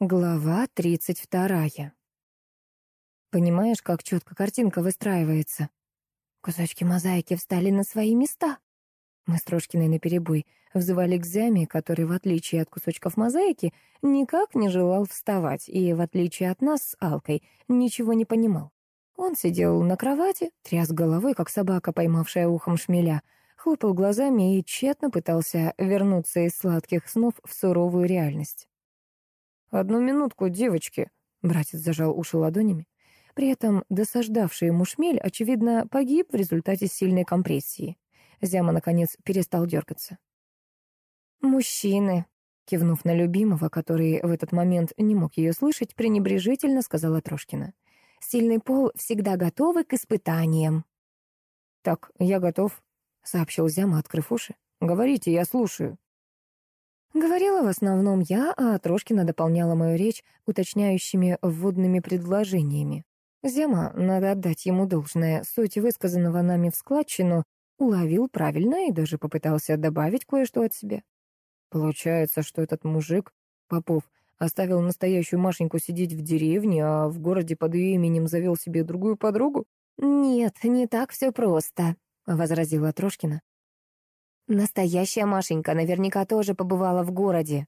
Глава тридцать вторая. Понимаешь, как четко картинка выстраивается? Кусочки мозаики встали на свои места. Мы с Трошкиной наперебой взывали к Зяме, который, в отличие от кусочков мозаики, никак не желал вставать и, в отличие от нас с Алкой, ничего не понимал. Он сидел на кровати, тряс головой, как собака, поймавшая ухом шмеля, хлопал глазами и тщетно пытался вернуться из сладких снов в суровую реальность. «Одну минутку, девочки!» Братец зажал уши ладонями. При этом досаждавший ему шмель, очевидно, погиб в результате сильной компрессии. Зяма, наконец, перестал дергаться. «Мужчины», — кивнув на любимого, который в этот момент не мог ее слышать, пренебрежительно сказала Трошкина. «Сильный пол всегда готовы к испытаниям». «Так, я готов», — сообщил Зяма, открыв уши. «Говорите, я слушаю». Говорила в основном я, а Трошкина дополняла мою речь уточняющими вводными предложениями. Зема, надо отдать ему должное, суть высказанного нами в складчину уловил правильно и даже попытался добавить кое-что от себя. Получается, что этот мужик, Попов, оставил настоящую Машеньку сидеть в деревне, а в городе под ее именем завел себе другую подругу? «Нет, не так все просто», — возразила Трошкина. Настоящая Машенька наверняка тоже побывала в городе.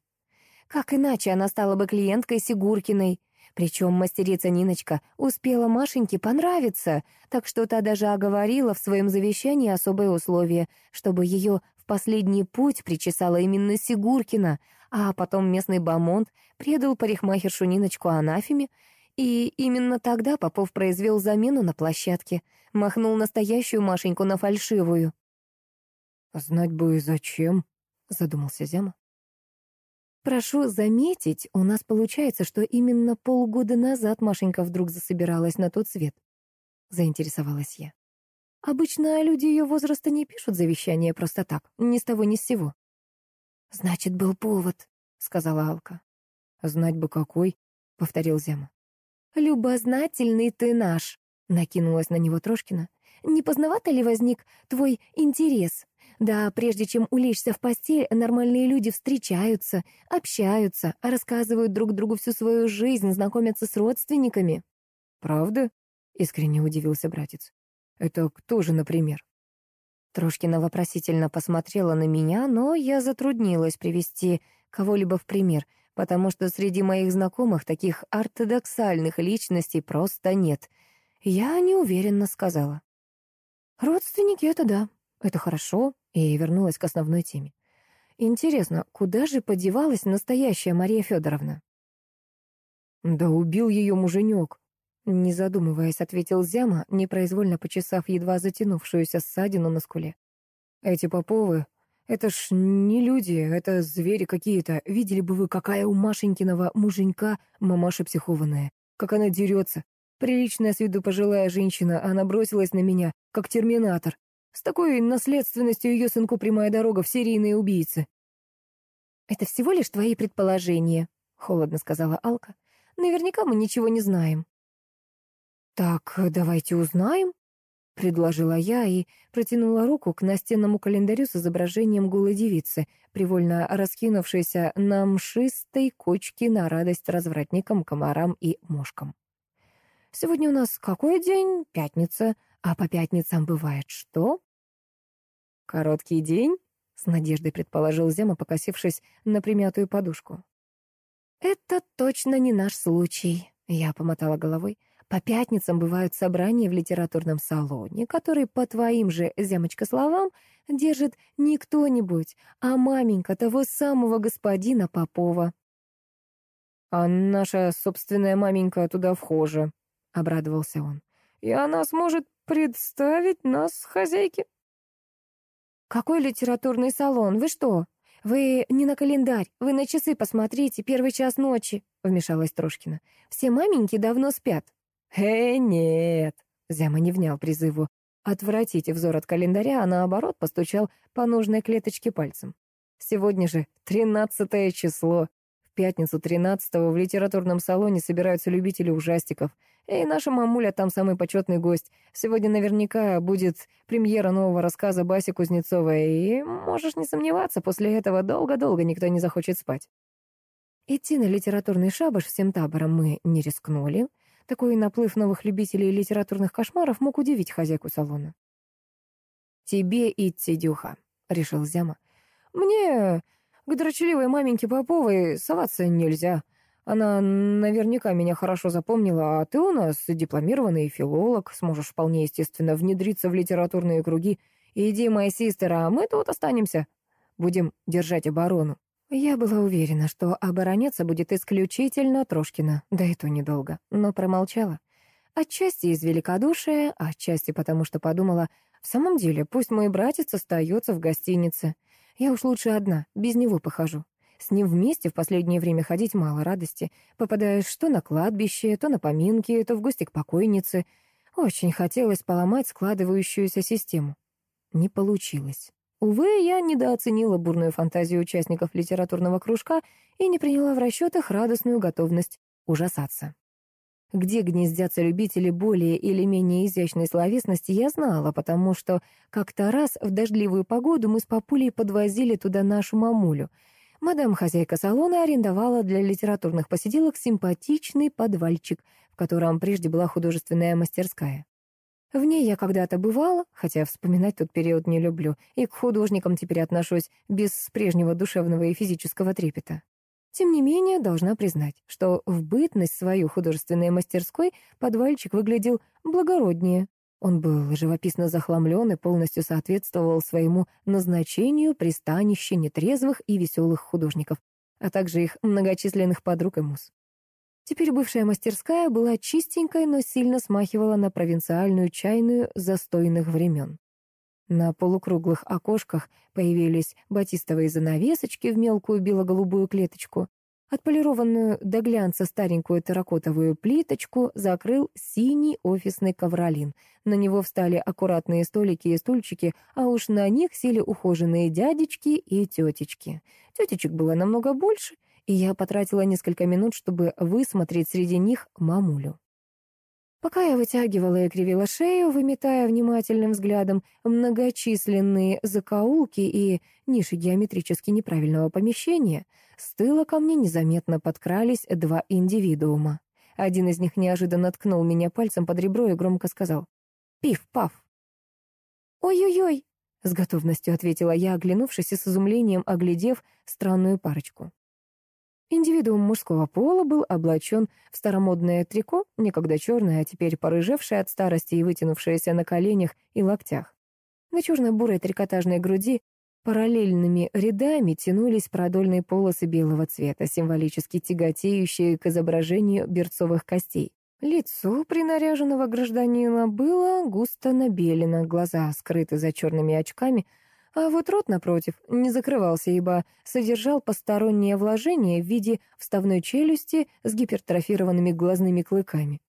Как иначе она стала бы клиенткой Сигуркиной? Причем мастерица Ниночка успела Машеньке понравиться, так что та даже оговорила в своем завещании особое условие, чтобы ее в последний путь причесала именно Сигуркина, а потом местный бамонт предал парикмахершу Ниночку анафеме, и именно тогда Попов произвел замену на площадке, махнул настоящую Машеньку на фальшивую. «Знать бы и зачем», — задумался Зяма. «Прошу заметить, у нас получается, что именно полгода назад Машенька вдруг засобиралась на тот свет», — заинтересовалась я. «Обычно люди ее возраста не пишут завещание просто так, ни с того ни с сего». «Значит, был повод», — сказала Алка. «Знать бы какой», — повторил Зяма. «Любознательный ты наш», — накинулась на него Трошкина. «Не поздновато ли возник твой интерес?» Да, прежде чем улечься в постель, нормальные люди встречаются, общаются, рассказывают друг другу всю свою жизнь, знакомятся с родственниками. «Правда?» — искренне удивился братец. «Это кто же, например?» Трошкина вопросительно посмотрела на меня, но я затруднилась привести кого-либо в пример, потому что среди моих знакомых таких ортодоксальных личностей просто нет. Я неуверенно сказала. «Родственники — это да, это хорошо, и вернулась к основной теме. Интересно, куда же подевалась настоящая Мария Федоровна? Да убил ее муженек. Не задумываясь, ответил Зяма, непроизвольно почесав едва затянувшуюся ссадину на скуле. Эти Поповы, это ж не люди, это звери какие-то. Видели бы вы, какая у Машенькиного муженька мамаша психованная. Как она дерется. Приличная с виду пожилая женщина, она бросилась на меня, как терминатор. С такой наследственностью ее сынку прямая дорога в серийные убийцы. «Это всего лишь твои предположения», — холодно сказала Алка. «Наверняка мы ничего не знаем». «Так, давайте узнаем», — предложила я и протянула руку к настенному календарю с изображением голой девицы, привольно раскинувшейся на мшистой кочке на радость развратникам, комарам и мошкам. «Сегодня у нас какой день? Пятница. А по пятницам бывает что? Короткий день? С надеждой предположил Зема, покосившись на примятую подушку. «Это точно не наш случай», — я помотала головой. «По пятницам бывают собрания в литературном салоне, которые, по твоим же, Зямочка, словам, держит не кто-нибудь, а маменька того самого господина Попова». «А наша собственная маменька туда вхожа», — обрадовался он. «И она сможет представить нас хозяйке». «Какой литературный салон? Вы что? Вы не на календарь, вы на часы посмотрите, первый час ночи», — вмешалась Трошкина. «Все маменьки давно спят». «Э, нет», — Зяма не внял призыву. Отвратить взор от календаря, а наоборот постучал по нужной клеточке пальцем. «Сегодня же тринадцатое число. В пятницу тринадцатого в литературном салоне собираются любители ужастиков. И наша мамуля там самый почетный гость. Сегодня наверняка будет премьера нового рассказа Баси Кузнецовой, и можешь не сомневаться, после этого долго-долго никто не захочет спать. Идти на литературный шабаш всем табором мы не рискнули. Такой наплыв новых любителей литературных кошмаров мог удивить хозяйку салона. «Тебе идти, Дюха», — решил Зяма. «Мне к дрочливой маменьке Поповой соваться нельзя. Она наверняка меня хорошо запомнила, а ты у нас дипломированный филолог, сможешь вполне естественно внедриться в литературные круги. Иди, моя сестра, а мы тут останемся. Будем держать оборону». Я была уверена, что обороняться будет исключительно Трошкина, да и то недолго, но промолчала. Отчасти из великодушия, отчасти потому, что подумала, в самом деле, пусть мой братец остается в гостинице. Я уж лучше одна, без него похожу. С ним вместе в последнее время ходить мало радости. Попадаешь то на кладбище, то на поминки, то в гости к покойнице. Очень хотелось поломать складывающуюся систему. Не получилось. Увы, я недооценила бурную фантазию участников литературного кружка и не приняла в расчет их радостную готовность ужасаться. Где гнездятся любители более или менее изящной словесности, я знала, потому что как-то раз в дождливую погоду мы с папулей подвозили туда нашу мамулю. Мадам-хозяйка салона арендовала для литературных посиделок симпатичный подвальчик, в котором прежде была художественная мастерская. В ней я когда-то бывала, хотя вспоминать тот период не люблю, и к художникам теперь отношусь без прежнего душевного и физического трепета. Тем не менее, должна признать, что в бытность свою художественной мастерской подвальчик выглядел благороднее. Он был живописно захламлен и полностью соответствовал своему назначению пристанище нетрезвых и веселых художников, а также их многочисленных подруг и муз. Теперь бывшая мастерская была чистенькой, но сильно смахивала на провинциальную чайную застойных времен. На полукруглых окошках появились батистовые занавесочки в мелкую бело-голубую клеточку. Отполированную до глянца старенькую терракотовую плиточку закрыл синий офисный ковролин. На него встали аккуратные столики и стульчики, а уж на них сели ухоженные дядечки и тетечки. Тетечек было намного больше — и я потратила несколько минут, чтобы высмотреть среди них мамулю. Пока я вытягивала и кривила шею, выметая внимательным взглядом многочисленные закоулки и ниши геометрически неправильного помещения, с тыла ко мне незаметно подкрались два индивидуума. Один из них неожиданно ткнул меня пальцем под ребро и громко сказал «Пиф-паф». «Ой-ой-ой», — с готовностью ответила я, оглянувшись и с изумлением оглядев странную парочку. Индивидуум мужского пола был облачен в старомодное трико, некогда черное, а теперь порыжевшее от старости и вытянувшееся на коленях и локтях. На черно-бурой трикотажной груди параллельными рядами тянулись продольные полосы белого цвета, символически тяготеющие к изображению берцовых костей. Лицо принаряженного гражданина было густо набелено, глаза скрыты за черными очками — а вот рот, напротив, не закрывался, ибо содержал постороннее вложение в виде вставной челюсти с гипертрофированными глазными клыками.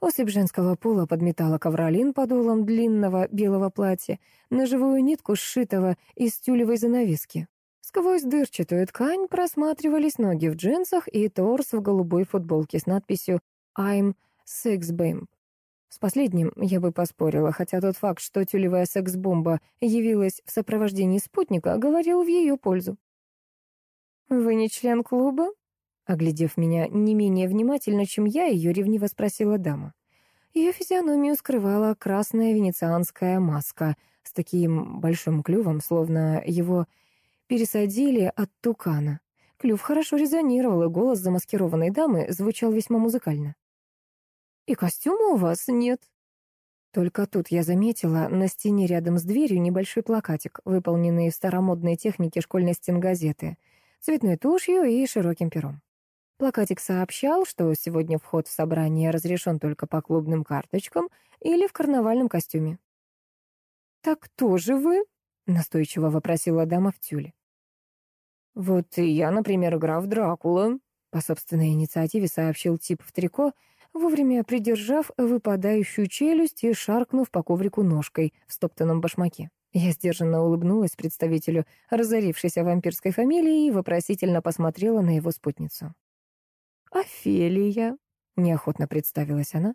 Особь женского пола подметала ковролин подолом длинного белого платья на живую нитку, сшитого из тюлевой занавески. Сквозь дырчатую ткань просматривались ноги в джинсах и торс в голубой футболке с надписью «I'm sex bimp». С последним я бы поспорила, хотя тот факт, что тюлевая секс-бомба явилась в сопровождении спутника, говорил в ее пользу. «Вы не член клуба?» Оглядев меня не менее внимательно, чем я, ее ревниво спросила дама. Ее физиономию скрывала красная венецианская маска с таким большим клювом, словно его пересадили от тукана. Клюв хорошо резонировал, и голос замаскированной дамы звучал весьма музыкально. «И костюма у вас нет?» Только тут я заметила на стене рядом с дверью небольшой плакатик, выполненный в старомодной технике школьной стенгазеты, цветной тушью и широким пером. Плакатик сообщал, что сегодня вход в собрание разрешен только по клубным карточкам или в карнавальном костюме. «Так кто же вы?» — настойчиво вопросила дама в тюле. «Вот и я, например, граф Дракула», — по собственной инициативе сообщил тип в трико, вовремя придержав выпадающую челюсть и шаркнув по коврику ножкой в стоптанном башмаке. Я сдержанно улыбнулась представителю разорившейся вампирской фамилии и вопросительно посмотрела на его спутницу. «Офелия», — неохотно представилась она.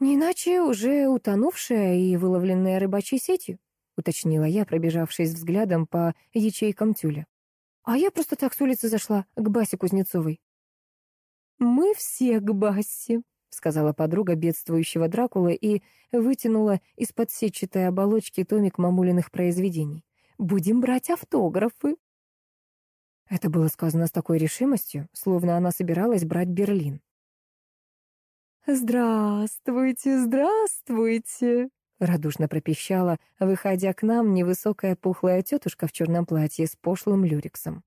«Не иначе уже утонувшая и выловленная рыбачьей сетью», — уточнила я, пробежавшись взглядом по ячейкам тюля. А я просто так с улицы зашла, к Басе Кузнецовой. «Мы все к Бассе», — сказала подруга бедствующего Дракулы и вытянула из-под сетчатой оболочки томик мамулиных произведений. «Будем брать автографы». Это было сказано с такой решимостью, словно она собиралась брать Берлин. «Здравствуйте, здравствуйте!» — радушно пропищала, выходя к нам невысокая пухлая тетушка в черном платье с пошлым люрексом.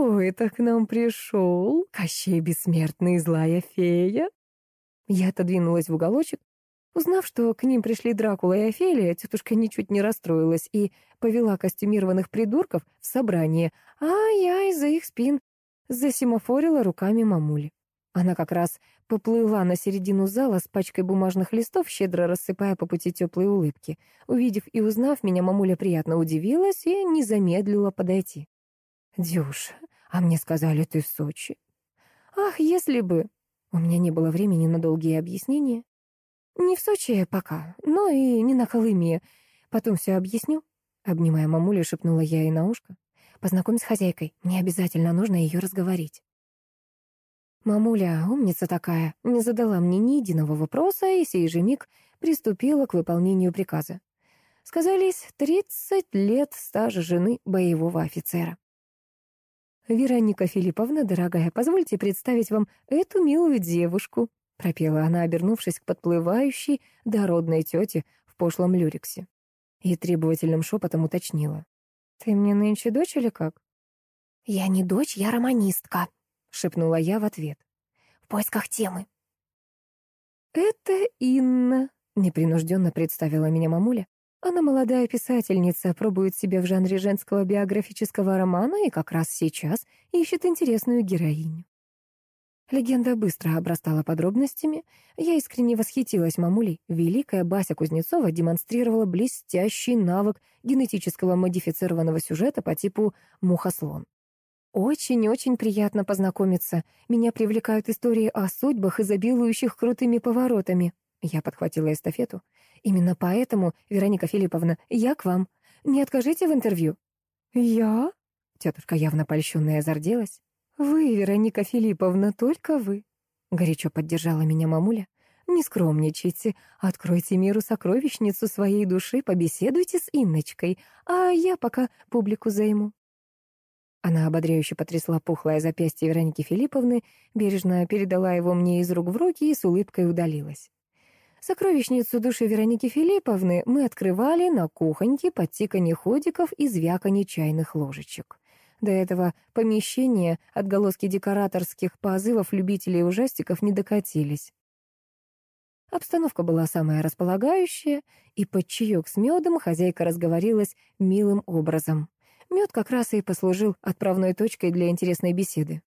«Кто это к нам пришел? Кощей бессмертный злая фея?» Я отодвинулась в уголочек. Узнав, что к ним пришли Дракула и Офелия, тетушка ничуть не расстроилась и повела костюмированных придурков в собрание, а я из-за их спин засимофорила руками мамули. Она как раз поплыла на середину зала с пачкой бумажных листов, щедро рассыпая по пути теплые улыбки. Увидев и узнав меня, мамуля приятно удивилась и не замедлила подойти. «Дюш, а мне сказали, ты в Сочи». «Ах, если бы...» У меня не было времени на долгие объяснения. «Не в Сочи пока, но и не на Колыме. Потом все объясню». Обнимая мамулю, шепнула я ей на ушко. «Познакомь с хозяйкой, мне обязательно нужно ее разговорить». Мамуля, умница такая, не задала мне ни единого вопроса, и сей же миг приступила к выполнению приказа. Сказались тридцать лет стажа жены боевого офицера. «Вероника Филипповна, дорогая, позвольте представить вам эту милую девушку», пропела она, обернувшись к подплывающей дородной тете в пошлом люриксе. И требовательным шепотом уточнила. «Ты мне нынче дочь или как?» «Я не дочь, я романистка», — шепнула я в ответ. «В поисках темы». «Это Инна», — непринужденно представила меня мамуля. «Она молодая писательница, пробует себя в жанре женского биографического романа и как раз сейчас ищет интересную героиню». Легенда быстро обрастала подробностями. Я искренне восхитилась мамулей. Великая Бася Кузнецова демонстрировала блестящий навык генетического модифицированного сюжета по типу «мухослон». Очень-очень приятно познакомиться. Меня привлекают истории о судьбах, изобилующих крутыми поворотами. Я подхватила эстафету. Именно поэтому, Вероника Филипповна, я к вам. Не откажите в интервью. Я? Тетушка явно польщенная зарделась. Вы, Вероника Филипповна, только вы. Горячо поддержала меня мамуля. Не скромничайте, откройте миру сокровищницу своей души, побеседуйте с Инночкой, а я пока публику займу. Она ободряюще потрясла пухлое запястье Вероники Филипповны, бережно передала его мне из рук в руки и с улыбкой удалилась. Сокровищницу души Вероники Филипповны мы открывали на кухоньке под тиканье ходиков и звяканье чайных ложечек. До этого помещения отголоски декораторских позывов любителей ужастиков не докатились. Обстановка была самая располагающая, и под чаек с медом хозяйка разговорилась милым образом. Мед как раз и послужил отправной точкой для интересной беседы.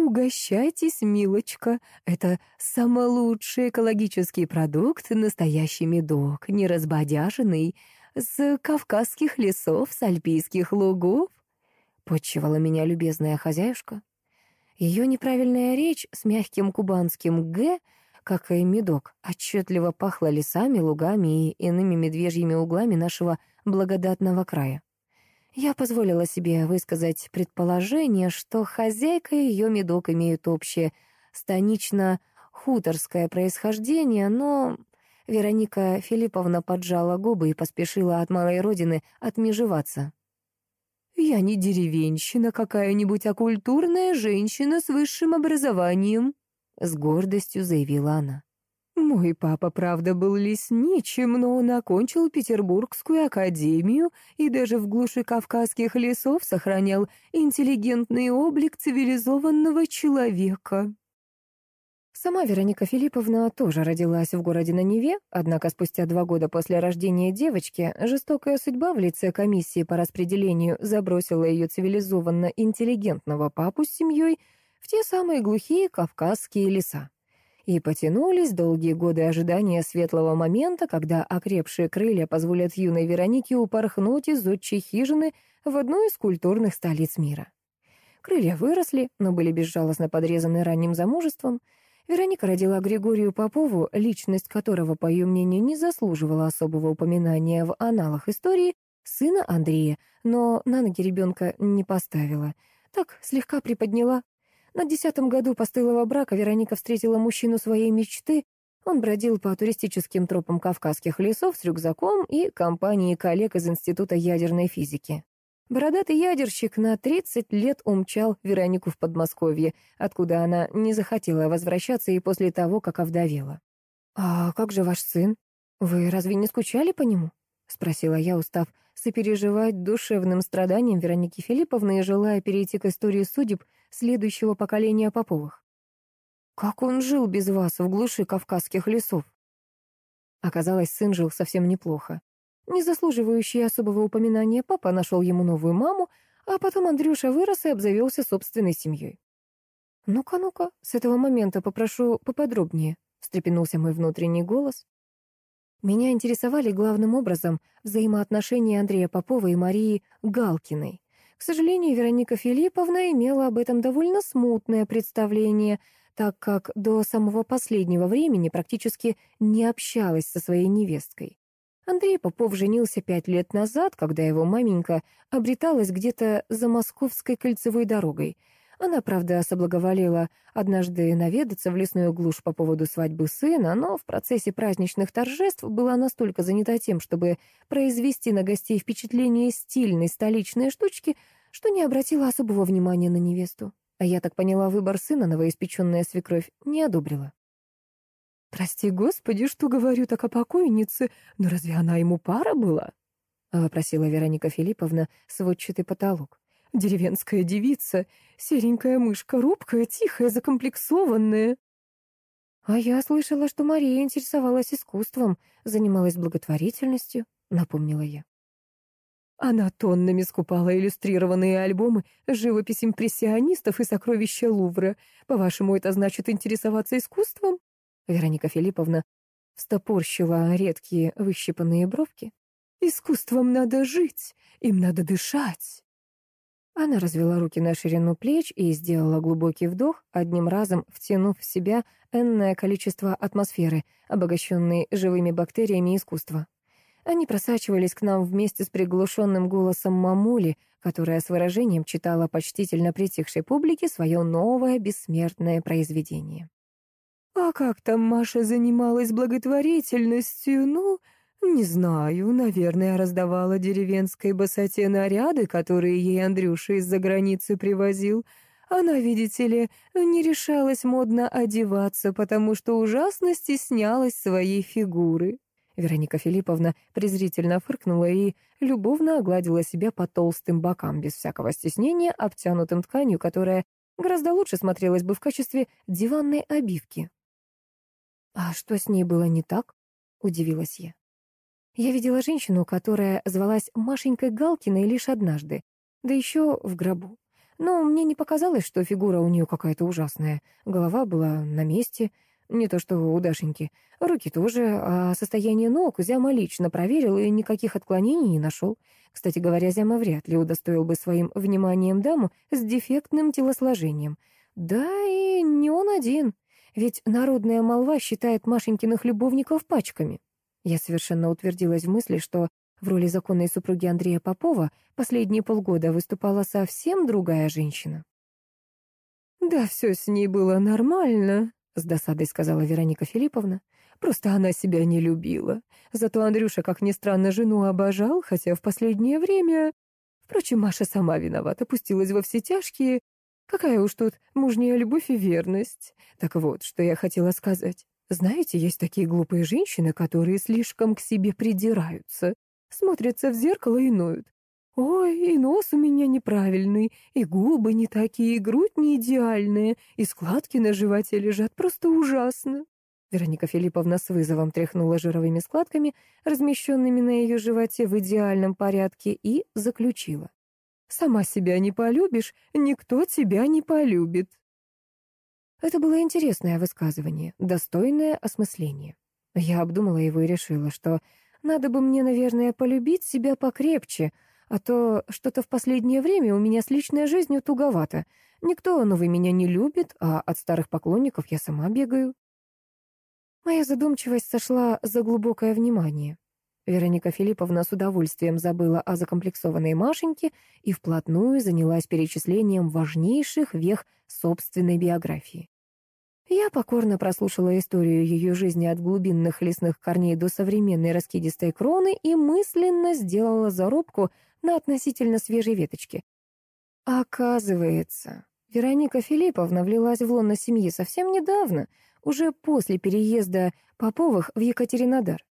«Угощайтесь, милочка. Это самый лучший экологический продукт, настоящий медок, неразбодяженный, с кавказских лесов, с альпийских лугов», — подчевала меня любезная хозяюшка. Ее неправильная речь с мягким кубанским «г», как и медок, отчетливо пахла лесами, лугами и иными медвежьими углами нашего благодатного края. Я позволила себе высказать предположение, что хозяйка и ее медок имеют общее станично-хуторское происхождение, но Вероника Филипповна поджала губы и поспешила от малой родины отмежеваться. «Я не деревенщина какая-нибудь, а культурная женщина с высшим образованием», — с гордостью заявила она. Мой папа, правда, был лесничим, но он окончил Петербургскую академию и даже в глуши кавказских лесов сохранял интеллигентный облик цивилизованного человека. Сама Вероника Филипповна тоже родилась в городе на Неве, однако спустя два года после рождения девочки жестокая судьба в лице комиссии по распределению забросила ее цивилизованно-интеллигентного папу с семьей в те самые глухие кавказские леса. И потянулись долгие годы ожидания светлого момента, когда окрепшие крылья позволят юной Веронике упорхнуть из отчей хижины в одну из культурных столиц мира. Крылья выросли, но были безжалостно подрезаны ранним замужеством. Вероника родила Григорию Попову, личность которого, по ее мнению, не заслуживала особого упоминания в аналах истории, сына Андрея, но на ноги ребенка не поставила. Так, слегка приподняла. На десятом году постылого брака Вероника встретила мужчину своей мечты. Он бродил по туристическим тропам кавказских лесов с рюкзаком и компанией коллег из Института ядерной физики. Бородатый ядерщик на 30 лет умчал Веронику в Подмосковье, откуда она не захотела возвращаться и после того, как овдовела. «А как же ваш сын? Вы разве не скучали по нему?» — спросила я, устав сопереживать душевным страданиям Вероники Филипповны и желая перейти к истории судеб следующего поколения Поповых. «Как он жил без вас в глуши кавказских лесов?» Оказалось, сын жил совсем неплохо. Не заслуживающий особого упоминания, папа нашел ему новую маму, а потом Андрюша вырос и обзавелся собственной семьей. «Ну-ка, ну-ка, с этого момента попрошу поподробнее», — встрепенулся мой внутренний голос. Меня интересовали главным образом взаимоотношения Андрея Попова и Марии Галкиной. К сожалению, Вероника Филипповна имела об этом довольно смутное представление, так как до самого последнего времени практически не общалась со своей невесткой. Андрей Попов женился пять лет назад, когда его маменька обреталась где-то за московской кольцевой дорогой. Она, правда, соблаговолела однажды наведаться в лесную глушь по поводу свадьбы сына, но в процессе праздничных торжеств была настолько занята тем, чтобы произвести на гостей впечатление стильной столичной штучки, что не обратила особого внимания на невесту. А я так поняла, выбор сына новоиспеченная свекровь не одобрила. «Прости, Господи, что говорю так о покойнице, но разве она ему пара была?» — вопросила Вероника Филипповна сводчатый потолок. «Деревенская девица, серенькая мышка, робкая, тихая, закомплексованная». «А я слышала, что Мария интересовалась искусством, занималась благотворительностью», — напомнила я. Она тоннами скупала иллюстрированные альбомы, живопись импрессионистов и сокровища Лувра. По-вашему, это значит интересоваться искусством? Вероника Филипповна встопорщила редкие выщипанные бровки. «Искусством надо жить, им надо дышать». Она развела руки на ширину плеч и сделала глубокий вдох, одним разом втянув в себя энное количество атмосферы, обогащенной живыми бактериями искусства. Они просачивались к нам вместе с приглушенным голосом мамули, которая с выражением читала почтительно притихшей публике свое новое бессмертное произведение. А как там Маша занималась благотворительностью? Ну, не знаю, наверное, раздавала деревенской босоте наряды, которые ей Андрюша из-за границы привозил. Она, видите ли, не решалась модно одеваться, потому что ужасно стеснялась своей фигуры. Вероника Филипповна презрительно фыркнула и любовно огладила себя по толстым бокам, без всякого стеснения, обтянутым тканью, которая гораздо лучше смотрелась бы в качестве диванной обивки. «А что с ней было не так?» — удивилась я. Я видела женщину, которая звалась Машенькой Галкиной лишь однажды, да еще в гробу. Но мне не показалось, что фигура у нее какая-то ужасная. Голова была на месте, не то что у Дашеньки. Руки тоже, а состояние ног Зяма лично проверил и никаких отклонений не нашел. Кстати говоря, Зяма вряд ли удостоил бы своим вниманием даму с дефектным телосложением. Да и не он один. Ведь народная молва считает Машенькиных любовников пачками. Я совершенно утвердилась в мысли, что в роли законной супруги Андрея Попова последние полгода выступала совсем другая женщина. «Да все с ней было нормально», — с досадой сказала Вероника Филипповна. «Просто она себя не любила. Зато Андрюша, как ни странно, жену обожал, хотя в последнее время... Впрочем, Маша сама виновата, пустилась во все тяжкие, Какая уж тут мужняя любовь и верность. Так вот, что я хотела сказать. Знаете, есть такие глупые женщины, которые слишком к себе придираются, смотрятся в зеркало и ноют. Ой, и нос у меня неправильный, и губы не такие, и грудь не идеальная, и складки на животе лежат просто ужасно. Вероника Филипповна с вызовом тряхнула жировыми складками, размещенными на ее животе в идеальном порядке, и заключила. Сама себя не полюбишь, никто тебя не полюбит. Это было интересное высказывание, достойное осмысления. Я обдумала его и решила, что надо бы мне, наверное, полюбить себя покрепче, а то что-то в последнее время у меня с личной жизнью туговато. Никто новый меня не любит, а от старых поклонников я сама бегаю. Моя задумчивость сошла за глубокое внимание. Вероника Филипповна с удовольствием забыла о закомплексованной Машеньке и вплотную занялась перечислением важнейших вех собственной биографии. Я покорно прослушала историю ее жизни от глубинных лесных корней до современной раскидистой кроны и мысленно сделала зарубку на относительно свежей веточке. Оказывается, Вероника Филипповна влилась в лоно семьи совсем недавно, уже после переезда Поповых в Екатеринодар.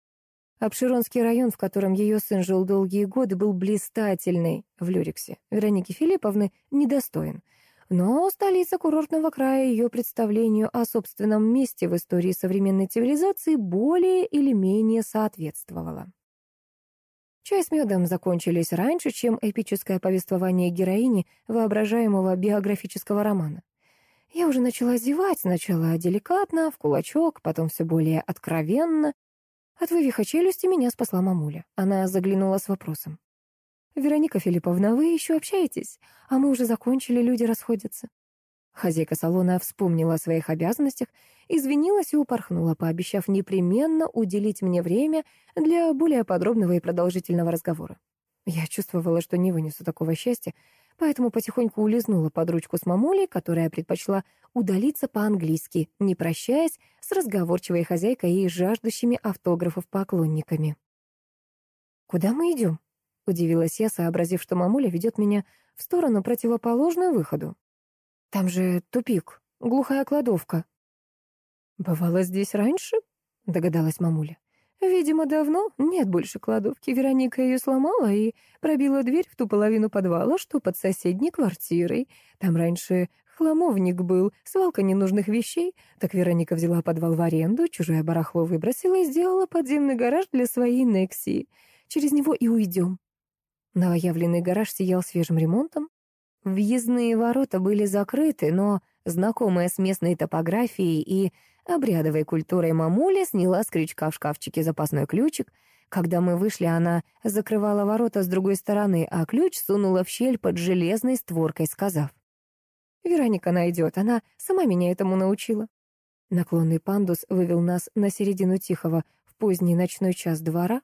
Обширонский район, в котором ее сын жил долгие годы, был блистательный в Люриксе. Вероники Филипповны недостоин. Но столица курортного края ее представлению о собственном месте в истории современной цивилизации более или менее соответствовала. Чай с медом закончились раньше, чем эпическое повествование героини воображаемого биографического романа. Я уже начала зевать, сначала деликатно, в кулачок, потом все более откровенно. От вывиха челюсти меня спасла мамуля. Она заглянула с вопросом. «Вероника Филипповна, вы еще общаетесь? А мы уже закончили, люди расходятся». Хозяйка салона вспомнила о своих обязанностях, извинилась и упорхнула, пообещав непременно уделить мне время для более подробного и продолжительного разговора. Я чувствовала, что не вынесу такого счастья, поэтому потихоньку улизнула под ручку с мамулей, которая предпочла удалиться по-английски, не прощаясь с разговорчивой хозяйкой и жаждущими автографов поклонниками. «Куда мы идем?» — удивилась я, сообразив, что мамуля ведет меня в сторону, противоположную выходу. «Там же тупик, глухая кладовка». «Бывало здесь раньше?» — догадалась мамуля. Видимо, давно нет больше кладовки. Вероника ее сломала и пробила дверь в ту половину подвала, что под соседней квартирой. Там раньше хламовник был, свалка ненужных вещей. Так Вероника взяла подвал в аренду, чужое барахло выбросила и сделала подземный гараж для своей Нексии. Через него и уйдем. Новоявленный гараж сиял свежим ремонтом. Въездные ворота были закрыты, но знакомая с местной топографией и Обрядовой культурой мамуля сняла с крючка в шкафчике запасной ключик. Когда мы вышли, она закрывала ворота с другой стороны, а ключ сунула в щель под железной створкой, сказав. «Вероника найдет, она сама меня этому научила». Наклонный пандус вывел нас на середину тихого в поздний ночной час двора.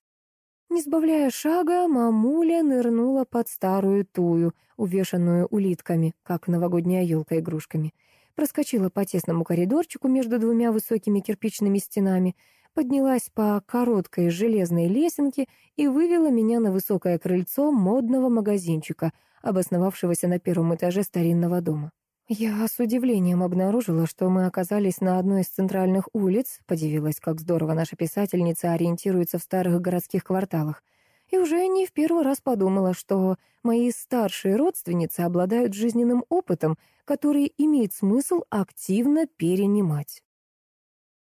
Не сбавляя шага, мамуля нырнула под старую тую, увешанную улитками, как новогодняя елка игрушками — проскочила по тесному коридорчику между двумя высокими кирпичными стенами, поднялась по короткой железной лесенке и вывела меня на высокое крыльцо модного магазинчика, обосновавшегося на первом этаже старинного дома. Я с удивлением обнаружила, что мы оказались на одной из центральных улиц, подивилась, как здорово наша писательница ориентируется в старых городских кварталах, и уже не в первый раз подумала, что мои старшие родственницы обладают жизненным опытом, который имеет смысл активно перенимать.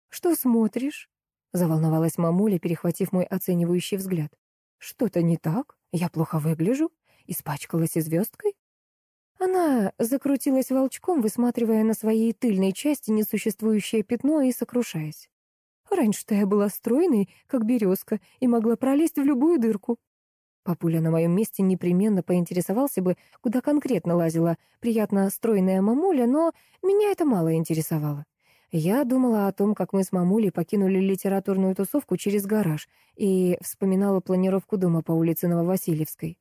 «Что смотришь?» — заволновалась мамуля, перехватив мой оценивающий взгляд. «Что-то не так? Я плохо выгляжу? Испачкалась и звездкой?» Она закрутилась волчком, высматривая на своей тыльной части несуществующее пятно и сокрушаясь. Раньше-то я была стройной, как березка, и могла пролезть в любую дырку. Папуля на моем месте непременно поинтересовался бы, куда конкретно лазила приятно стройная мамуля, но меня это мало интересовало. Я думала о том, как мы с мамулей покинули литературную тусовку через гараж и вспоминала планировку дома по улице Нововасильевской.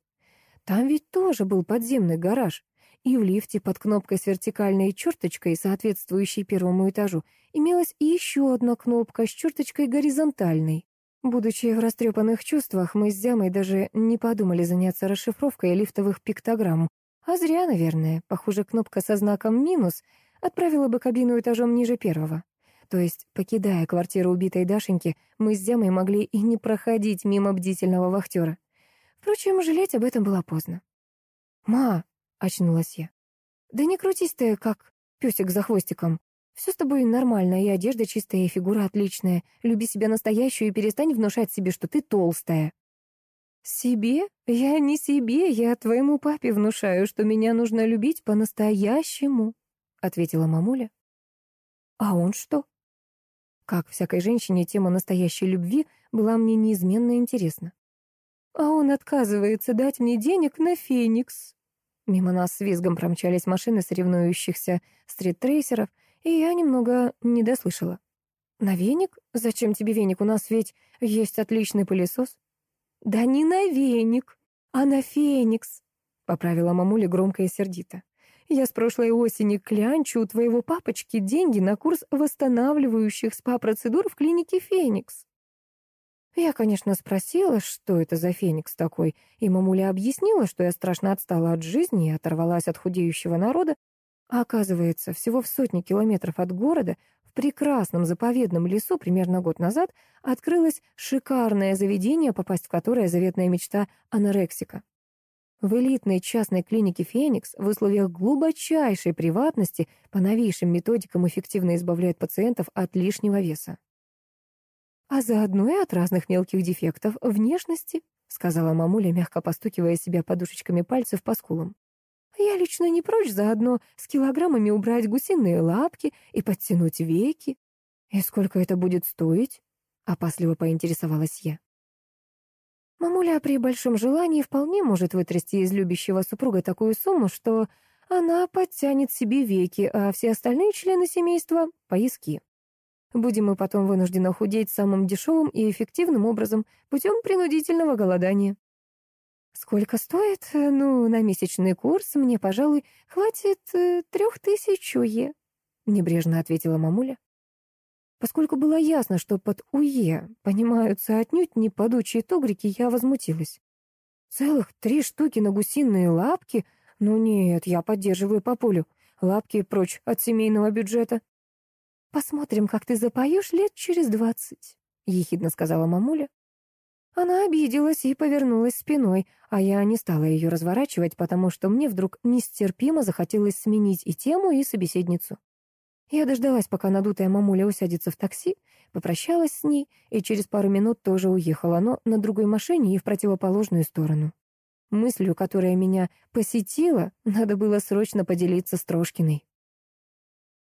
Там ведь тоже был подземный гараж, и в лифте под кнопкой с вертикальной черточкой, соответствующей первому этажу, имелась еще одна кнопка с черточкой горизонтальной. Будучи в растрепанных чувствах, мы с Зямой даже не подумали заняться расшифровкой лифтовых пиктограмм. А зря, наверное. Похоже, кнопка со знаком «минус» отправила бы кабину этажом ниже первого. То есть, покидая квартиру убитой Дашеньки, мы с Зямой могли и не проходить мимо бдительного вахтера. Впрочем, жалеть об этом было поздно. «Ма!» — очнулась я. «Да не крутись ты, как песик за хвостиком. Все с тобой нормально, и одежда чистая, и фигура отличная. Люби себя настоящую и перестань внушать себе, что ты толстая». «Себе? Я не себе, я твоему папе внушаю, что меня нужно любить по-настоящему», — ответила мамуля. «А он что?» Как всякой женщине, тема настоящей любви была мне неизменно интересна. «А он отказывается дать мне денег на Феникс». Мимо нас с визгом промчались машины соревнующихся стрит-трейсеров — и я немного не дослышала. «На веник? Зачем тебе веник? У нас ведь есть отличный пылесос». «Да не на веник, а на феникс», — поправила мамуля громко и сердито. «Я с прошлой осени клянчу у твоего папочки деньги на курс восстанавливающих СПА-процедур в клинике «Феникс». Я, конечно, спросила, что это за феникс такой, и мамуля объяснила, что я страшно отстала от жизни и оторвалась от худеющего народа, а оказывается, всего в сотни километров от города, в прекрасном заповедном лесу примерно год назад, открылось шикарное заведение, попасть в которое заветная мечта анорексика. В элитной частной клинике «Феникс» в условиях глубочайшей приватности по новейшим методикам эффективно избавляют пациентов от лишнего веса а заодно и от разных мелких дефектов внешности», сказала мамуля, мягко постукивая себя подушечками пальцев по скулам. «Я лично не прочь заодно с килограммами убрать гусиные лапки и подтянуть веки. И сколько это будет стоить?» опасливо поинтересовалась я. Мамуля при большом желании вполне может вытрясти из любящего супруга такую сумму, что она подтянет себе веки, а все остальные члены семейства — пояски. Будем мы потом вынуждены худеть самым дешевым и эффективным образом, путем принудительного голодания. Сколько стоит? Ну, на месячный курс мне, пожалуй, хватит э, трех тысяч УЕ, небрежно ответила мамуля. Поскольку было ясно, что под УЕ понимаются отнюдь не подучие тугрики, я возмутилась. Целых три штуки на гусиные лапки? Ну нет, я поддерживаю папулю. Лапки прочь от семейного бюджета. «Посмотрим, как ты запоешь лет через двадцать», — ехидно сказала мамуля. Она обиделась и повернулась спиной, а я не стала ее разворачивать, потому что мне вдруг нестерпимо захотелось сменить и тему, и собеседницу. Я дождалась, пока надутая мамуля усядется в такси, попрощалась с ней и через пару минут тоже уехала, но на другой машине и в противоположную сторону. Мыслью, которая меня посетила, надо было срочно поделиться с Трошкиной.